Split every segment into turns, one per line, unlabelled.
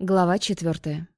Глава четвертая.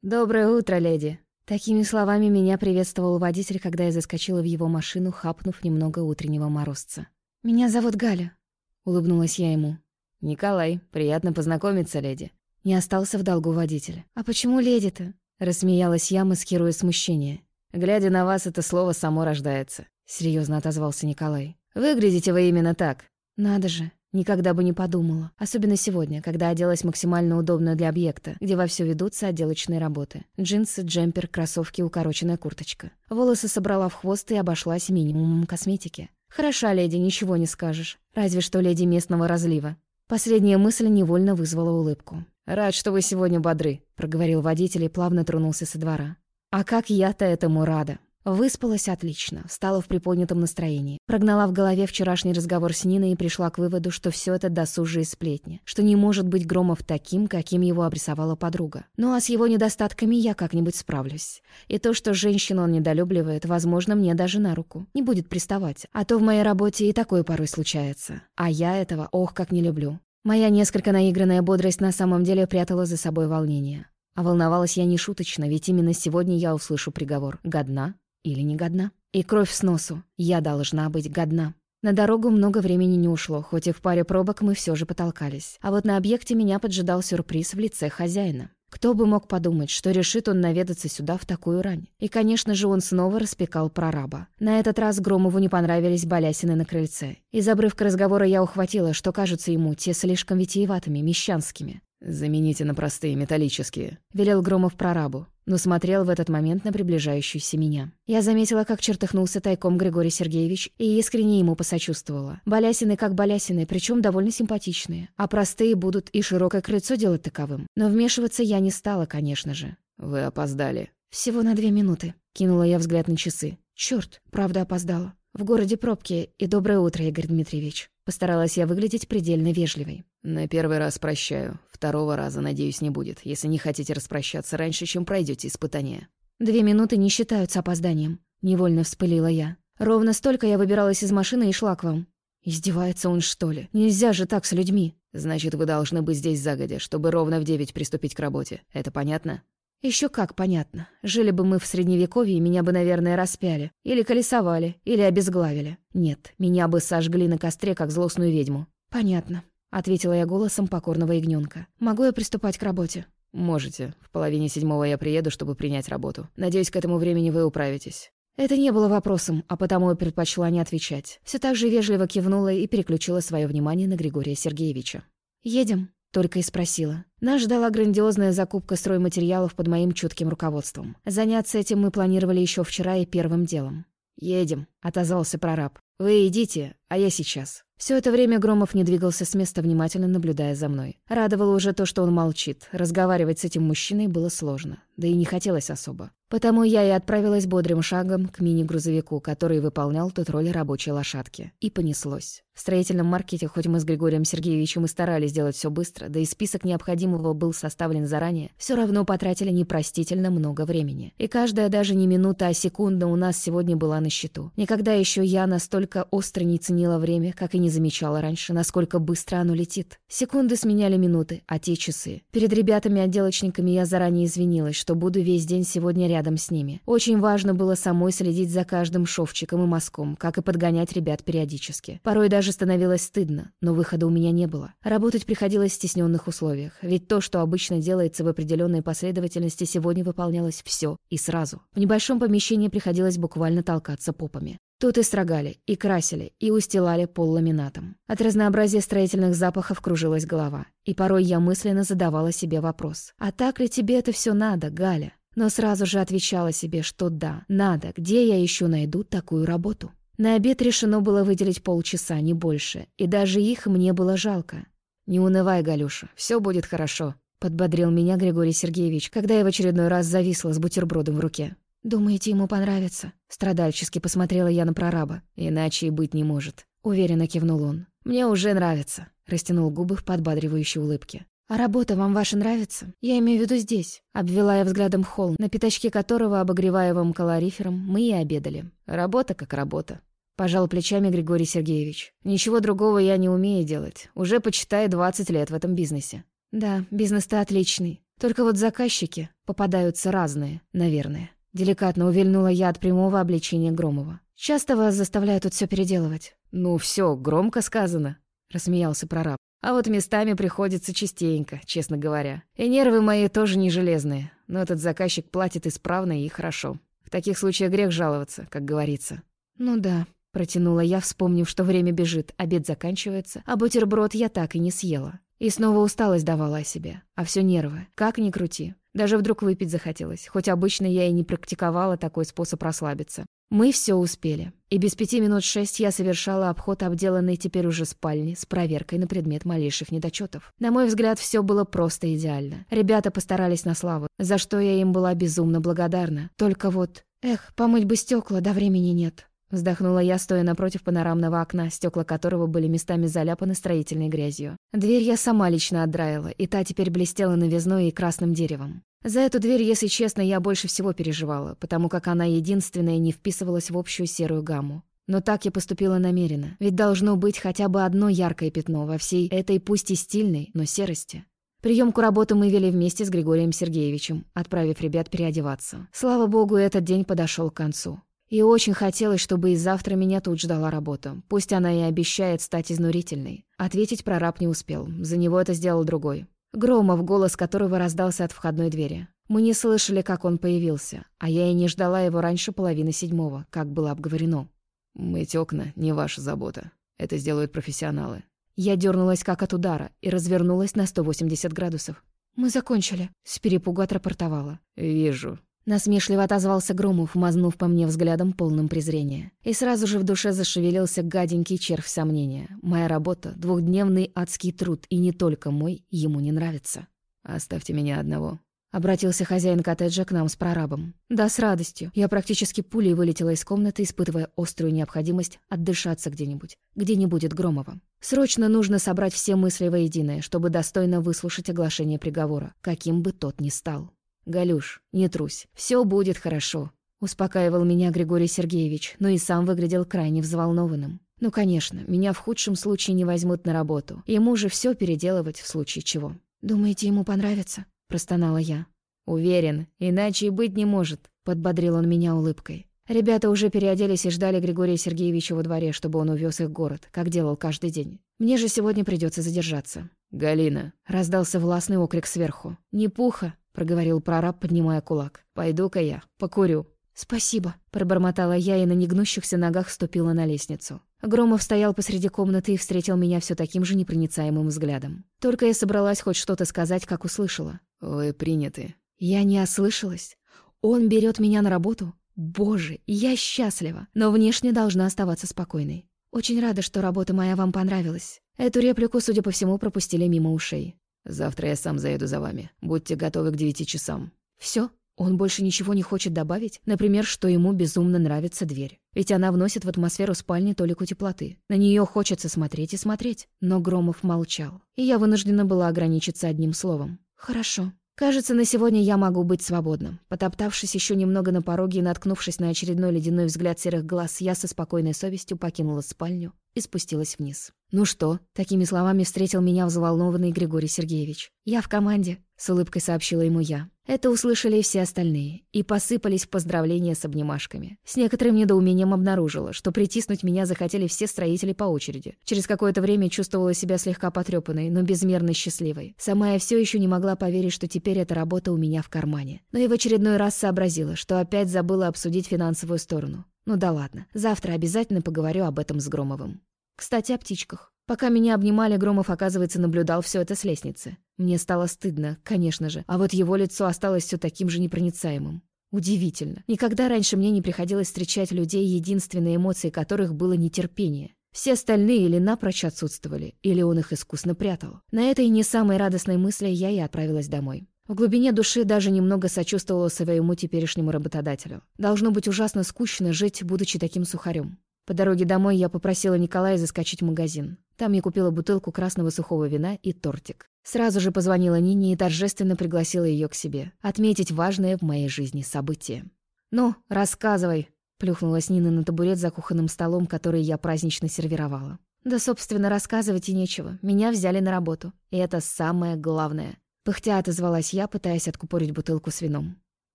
«Доброе утро, леди!» Такими словами меня приветствовал водитель, когда я заскочила в его машину, хапнув немного утреннего морозца. «Меня зовут Галя», — улыбнулась я ему.
«Николай, приятно познакомиться, леди».
Не остался в долгу водитель. «А почему леди-то?» — рассмеялась я, маскируя смущение.
«Глядя на вас, это слово само рождается», — серьезно отозвался Николай.
«Выглядите вы именно так». «Надо же, Никогда бы не подумала. Особенно сегодня, когда оделась максимально удобно для объекта, где вовсю ведутся отделочные работы. Джинсы, джемпер, кроссовки, укороченная курточка. Волосы собрала в хвост и обошлась минимумом косметики. Хороша леди, ничего не скажешь. Разве что леди местного разлива. Последняя мысль невольно вызвала улыбку.
«Рад, что вы сегодня бодры», —
проговорил водитель и плавно тронулся со двора. «А как я-то этому рада!» Выспалась отлично, стала в приподнятом настроении. Прогнала в голове вчерашний разговор с Ниной и пришла к выводу, что все это досужие сплетни, что не может быть Громов таким, каким его обрисовала подруга. Ну а с его недостатками я как-нибудь справлюсь. И то, что женщину он недолюбливает, возможно, мне даже на руку. Не будет приставать. А то в моей работе и такое порой случается. А я этого, ох, как не люблю. Моя несколько наигранная бодрость на самом деле прятала за собой волнение. А волновалась я не шуточно, ведь именно сегодня я услышу приговор. Годна или не годна. И кровь с носу. Я должна быть годна. На дорогу много времени не ушло, хоть и в паре пробок мы все же потолкались. А вот на объекте меня поджидал сюрприз в лице хозяина. Кто бы мог подумать, что решит он наведаться сюда в такую рань. И, конечно же, он снова распекал прораба. На этот раз Громову не понравились балясины на крыльце. Из обрывка разговора я ухватила, что кажутся ему те слишком витиеватыми, мещанскими.
«Замените на простые металлические», —
велел Громов прорабу, но смотрел в этот момент на приближающуюся меня. Я заметила, как чертыхнулся тайком Григорий Сергеевич, и искренне ему посочувствовала. Балясины как балясины, причем довольно симпатичные. А простые будут и широкое крыльцо делать таковым. Но вмешиваться я не стала, конечно же.
«Вы опоздали».
«Всего на две минуты», — кинула я взгляд на часы. Черт, правда опоздала. В городе пробки, и доброе утро, Игорь Дмитриевич. Постаралась я выглядеть предельно вежливой.
«На первый раз прощаю. Второго раза, надеюсь, не будет, если не хотите распрощаться раньше, чем пройдете испытание».
«Две минуты не считаются опозданием», — невольно вспылила я. «Ровно столько я выбиралась из машины и шла к вам». «Издевается он, что ли? Нельзя же так с людьми».
«Значит, вы должны быть здесь загодя, чтобы ровно в девять приступить к работе. Это понятно?»
Еще как понятно. Жили бы мы в Средневековье, меня бы, наверное, распяли. Или колесовали, или обезглавили. Нет, меня бы сожгли на костре, как злостную ведьму. Понятно. Ответила я голосом покорного ягненка. Могу я приступать к работе?
Можете. В половине седьмого я приеду, чтобы принять работу. Надеюсь, к этому времени вы управитесь.
Это не было вопросом, а потому я предпочла не отвечать. Все так же вежливо кивнула и переключила свое внимание на Григория Сергеевича. «Едем?» Только и спросила. Нас ждала грандиозная закупка стройматериалов под моим чутким руководством. Заняться этим мы планировали еще вчера и первым делом.
«Едем», — отозвался прораб. «Вы идите, а я сейчас».
Все это время Громов не двигался с места, внимательно наблюдая за мной. Радовало уже то, что он молчит. Разговаривать с этим мужчиной было сложно. Да и не хотелось особо. Потому я и отправилась бодрым шагом к мини-грузовику, который выполнял тут роль рабочей лошадки. И понеслось. В строительном маркете, хоть мы с Григорием Сергеевичем и старались сделать все быстро, да и список необходимого был составлен заранее, все равно потратили непростительно много времени. И каждая даже не минута, а секунда у нас сегодня была на счету. Никогда еще я настолько остро не ценила время, как и не замечала раньше, насколько быстро оно летит. Секунды сменяли минуты, а те часы. Перед ребятами-отделочниками я заранее извинилась, что буду весь день сегодня рядом с ними. Очень важно было самой следить за каждым шовчиком и мазком, как и подгонять ребят периодически. Порой даже становилось стыдно, но выхода у меня не было. Работать приходилось в стесненных условиях, ведь то, что обычно делается в определенной последовательности, сегодня выполнялось все и сразу. В небольшом помещении приходилось буквально толкаться попами. Тут и строгали, и красили, и устилали пол ламинатом. От разнообразия строительных запахов кружилась голова. И порой я мысленно задавала себе вопрос. «А так ли тебе это все надо, Галя?» но сразу же отвечала себе, что да, надо, где я еще найду такую работу. На обед решено было выделить полчаса, не больше, и даже их мне было жалко. «Не унывай, Галюша, все будет хорошо», — подбодрил меня Григорий Сергеевич, когда я в очередной раз зависла с бутербродом в руке. «Думаете, ему понравится?» Страдальчески посмотрела я на прораба. «Иначе и быть не может», — уверенно кивнул он. «Мне уже нравится», — растянул губы в подбадривающей улыбке. «А работа вам ваша нравится? Я имею в виду здесь». Обвела я взглядом холл, на пятачке которого, обогреваемым калорифером, мы и обедали. «Работа как работа». Пожал плечами Григорий Сергеевич. «Ничего другого я не умею делать. Уже, почитай, 20 лет в этом бизнесе». «Да, бизнес-то отличный», Только вот заказчики попадаются разные, наверное. Деликатно увильнула я от прямого обличения Громова. «Часто вас заставляют тут все переделывать?»
«Ну все, громко сказано», — рассмеялся прораб. «А вот местами приходится частенько, честно говоря. И нервы мои тоже не железные, но этот заказчик платит исправно и хорошо. В таких случаях грех жаловаться, как говорится».
«Ну да», — протянула я, вспомнив, что время бежит, обед заканчивается, а бутерброд я так и не съела. И снова усталость давала о себе, а все нервы, как ни крути. Даже вдруг выпить захотелось, хоть обычно я и не практиковала такой способ расслабиться. Мы все успели, и без пяти минут шесть я совершала обход обделанной теперь уже спальни с проверкой на предмет малейших недочетов. На мой взгляд, все было просто идеально. Ребята постарались на славу, за что я им была безумно благодарна. Только вот, эх, помыть бы стекла, да времени нет. Вздохнула я, стоя напротив панорамного окна, стекла которого были местами заляпаны строительной грязью. Дверь я сама лично отдраила, и та теперь блестела новизной и красным деревом. За эту дверь, если честно, я больше всего переживала, потому как она единственная не вписывалась в общую серую гамму. Но так я поступила намеренно, ведь должно быть хотя бы одно яркое пятно во всей этой пусть и стильной, но серости. Приемку работы мы вели вместе с Григорием Сергеевичем, отправив ребят переодеваться. Слава богу, этот день подошел к концу. И очень хотелось, чтобы и завтра меня тут ждала работа. Пусть она и обещает стать изнурительной. Ответить прораб не успел. За него это сделал другой. Громов, голос которого раздался от входной двери. Мы не слышали, как он появился, а я и не ждала его раньше половины седьмого, как было обговорено.
«Мыть окна — не ваша забота. Это сделают профессионалы».
Я дернулась как от удара и развернулась на 180 градусов. «Мы закончили», — с перепугу отрапортовала.
«Вижу.
Насмешливо отозвался Громов, мазнув по мне взглядом полным презрения. И сразу же в душе зашевелился гаденький червь сомнения. Моя работа, двухдневный адский труд, и не только мой, ему не нравится.
«Оставьте меня одного», —
обратился хозяин коттеджа к нам с прорабом. «Да, с радостью. Я практически пулей вылетела из комнаты, испытывая острую необходимость отдышаться где-нибудь, где не будет Громова. Срочно нужно собрать все мысли воедино, чтобы достойно выслушать оглашение приговора, каким бы тот ни стал». «Галюш, не трусь, все будет хорошо», — успокаивал меня Григорий Сергеевич, но и сам выглядел крайне взволнованным. «Ну, конечно, меня в худшем случае не возьмут на работу. Ему же все переделывать в случае чего». «Думаете, ему понравится?» — простонала я. «Уверен, иначе и быть не может», — подбодрил он меня улыбкой. Ребята уже переоделись и ждали Григория Сергеевича во дворе, чтобы он увез их в город, как делал каждый день. Мне же сегодня придется задержаться.
«Галина!»
— раздался властный окрик сверху. «Не пуха!» Проговорил прораб, поднимая кулак. «Пойду-ка я, покурю». «Спасибо», — пробормотала я и на негнущихся ногах ступила на лестницу. Громов стоял посреди комнаты и встретил меня все таким же непроницаемым взглядом. Только я собралась хоть что-то сказать, как услышала.
«Вы приняты».
Я не ослышалась. Он берет меня на работу? Боже, я счастлива, но внешне должна оставаться спокойной. Очень рада, что работа моя вам понравилась. Эту реплику, судя по всему, пропустили мимо ушей.
Завтра я сам заеду за вами. Будьте готовы к девяти часам».
Все? Он больше ничего не хочет добавить? Например, что ему безумно нравится дверь. Ведь она вносит в атмосферу спальни толику теплоты. На нее хочется смотреть и смотреть. Но Громов молчал. И я вынуждена была ограничиться одним словом. «Хорошо». Кажется, на сегодня я могу быть свободна. Потоптавшись еще немного на пороге и наткнувшись на очередной ледяной взгляд серых глаз, я со спокойной совестью покинула спальню и спустилась вниз. «Ну что?» — такими словами встретил меня взволнованный Григорий Сергеевич. «Я в команде», — с улыбкой сообщила ему я. Это услышали все остальные, и посыпались поздравления с обнимашками. С некоторым недоумением обнаружила, что притиснуть меня захотели все строители по очереди. Через какое-то время чувствовала себя слегка потрепанной, но безмерно счастливой. Сама я все еще не могла поверить, что теперь эта работа у меня в кармане. Но и в очередной раз сообразила, что опять забыла обсудить финансовую сторону. Ну да ладно, завтра обязательно поговорю об этом с Громовым. Кстати, о птичках. Пока меня обнимали, Громов, оказывается, наблюдал все это с лестницы. Мне стало стыдно, конечно же, а вот его лицо осталось все таким же непроницаемым. Удивительно. Никогда раньше мне не приходилось встречать людей, единственной эмоцией которых было нетерпение. Все остальные или напрочь отсутствовали, или он их искусно прятал. На этой не самой радостной мысли я и отправилась домой. В глубине души даже немного сочувствовала своему теперешнему работодателю. Должно быть ужасно скучно жить, будучи таким сухарем. По дороге домой я попросила Николая заскочить в магазин. Там я купила бутылку красного сухого вина и тортик. Сразу же позвонила Нине и торжественно пригласила ее к себе. Отметить важное в моей жизни событие. «Ну, рассказывай», — плюхнулась Нина на табурет за кухонным столом, который я празднично сервировала. «Да, собственно, рассказывать и нечего. Меня взяли на работу. И это самое главное». Пыхтя отозвалась я, пытаясь откупорить бутылку с вином.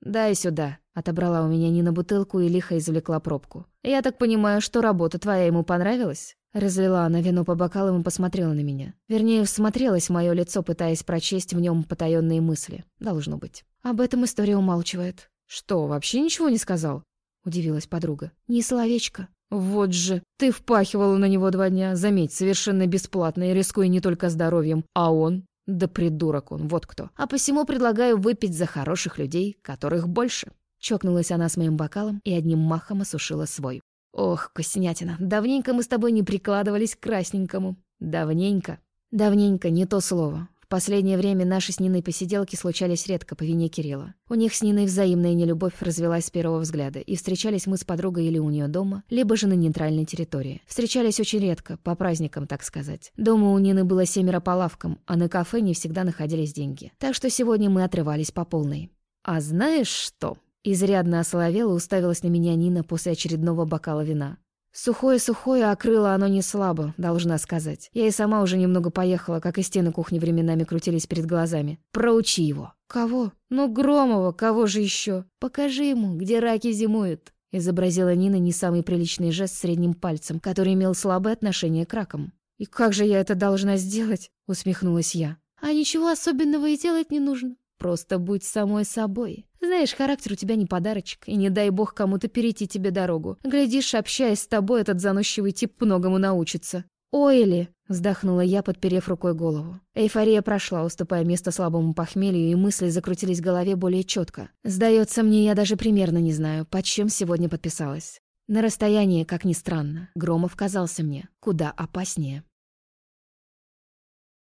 «Дай сюда», —
отобрала у меня Нина бутылку и лихо извлекла пробку.
«Я так понимаю, что работа твоя ему понравилась?»
Разлила она вино по бокалам и посмотрела на меня. Вернее, всмотрелась в мое лицо, пытаясь прочесть в нем потаенные мысли. Должно быть. Об этом история умалчивает.
«Что, вообще ничего не сказал?»
— удивилась подруга. «Ни словечко».
«Вот же, ты впахивала на него два дня, заметь, совершенно бесплатно и рискуя не только здоровьем, а он...» «Да придурок он, вот кто. А посему предлагаю выпить за хороших людей, которых больше».
Чокнулась она с моим бокалом и одним махом осушила свой.
«Ох, Костянятина, давненько мы с тобой не прикладывались к красненькому. Давненько».
«Давненько, не то слово последнее время наши с Ниной посиделки случались редко по вине Кирилла. У них с Ниной взаимная нелюбовь развелась с первого взгляда, и встречались мы с подругой или у нее дома, либо же на нейтральной территории. Встречались очень редко, по праздникам, так сказать. Дома у Нины было семеро по лавкам, а на кафе не всегда находились деньги. Так что сегодня мы отрывались по полной.
«А знаешь что?»
Изрядно осоловела уставилась на меня Нина после очередного бокала вина. Сухое-сухое, а крыло оно не слабо, должна сказать. Я и сама уже немного поехала, как и стены кухни временами крутились перед глазами. Проучи его.
Кого? Ну, Громова, кого же еще?
Покажи ему, где раки зимуют. Изобразила Нина не самый приличный жест средним пальцем, который имел слабое отношение к ракам.
«И как же я это должна сделать?» — усмехнулась я.
«А ничего особенного и делать не нужно. Просто будь самой собой. Знаешь, характер у тебя не подарочек, и не дай бог кому-то перейти тебе дорогу. Глядишь, общаясь с тобой, этот заносчивый тип многому научится. «Ой ли!» — вздохнула я, подперев рукой голову. Эйфория прошла, уступая место слабому похмелью, и мысли закрутились в голове более четко. Сдается мне, я даже примерно не знаю, под чем сегодня подписалась. На расстоянии, как ни странно, Громов казался мне куда опаснее.